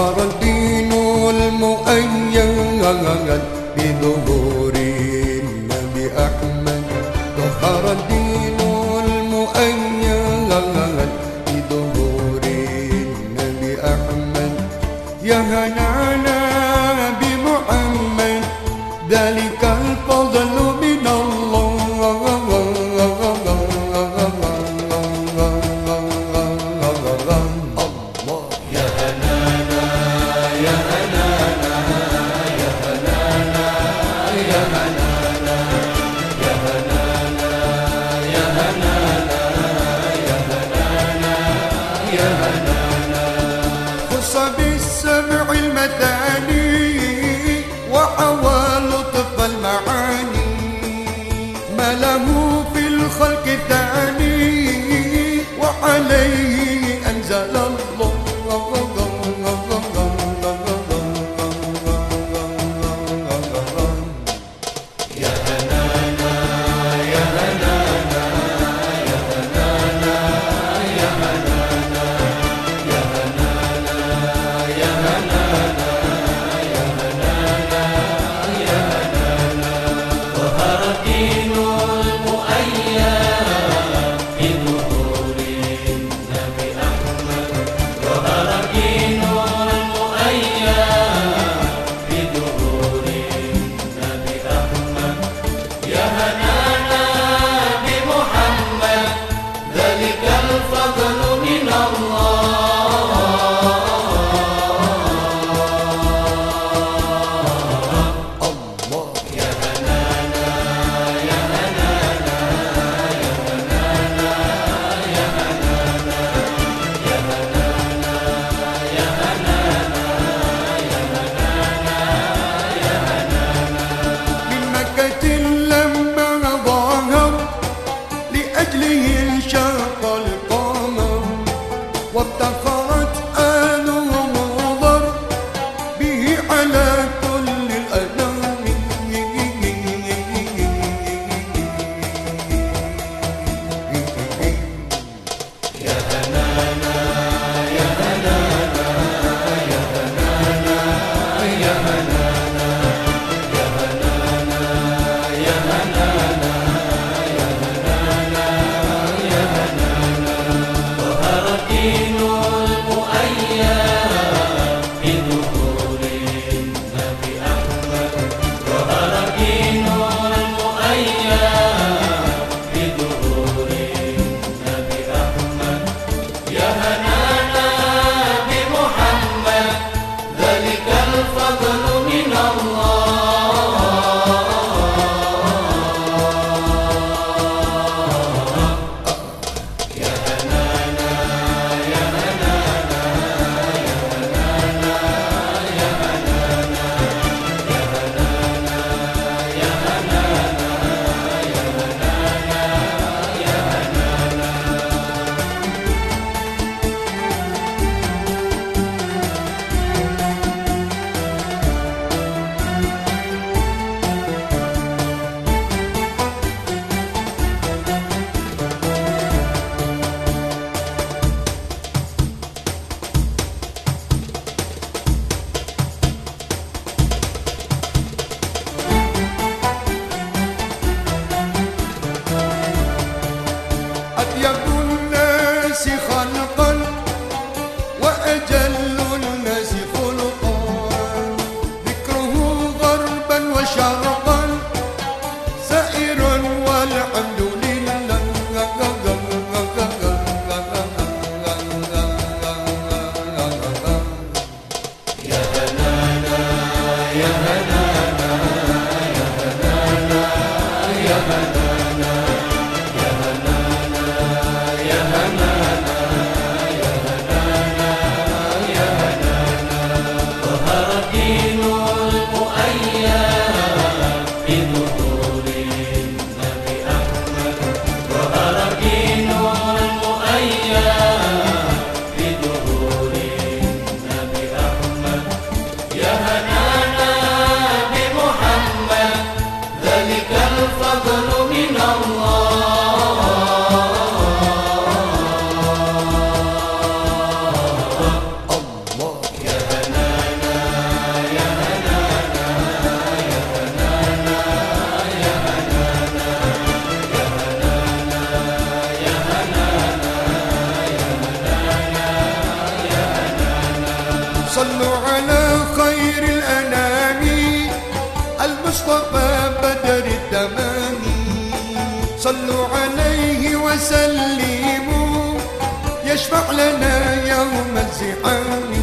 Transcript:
ظهر الدين المؤيد بظهور النبي أحمد ظهر الدين المؤيد بظهور النبي أحمد يا هنانا له في الخلق ثاني وعليه أنزل الله. على الناس خلقا. المصطفى بدر التمام. صلوا عليه وسلموا يشفع لنا يوم الزحام.